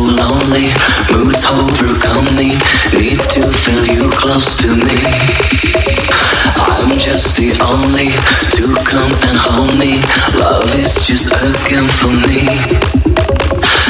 so lonely, moods overcome me. Need to feel you close to me. I'm just the only to come and hold me. Love is just a game for me.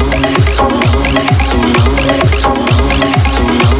lonely, so lonely, so lonely, so lonely, so lonely.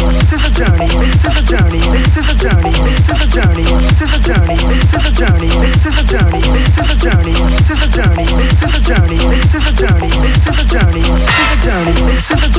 journey. This is a journey. This is a journey.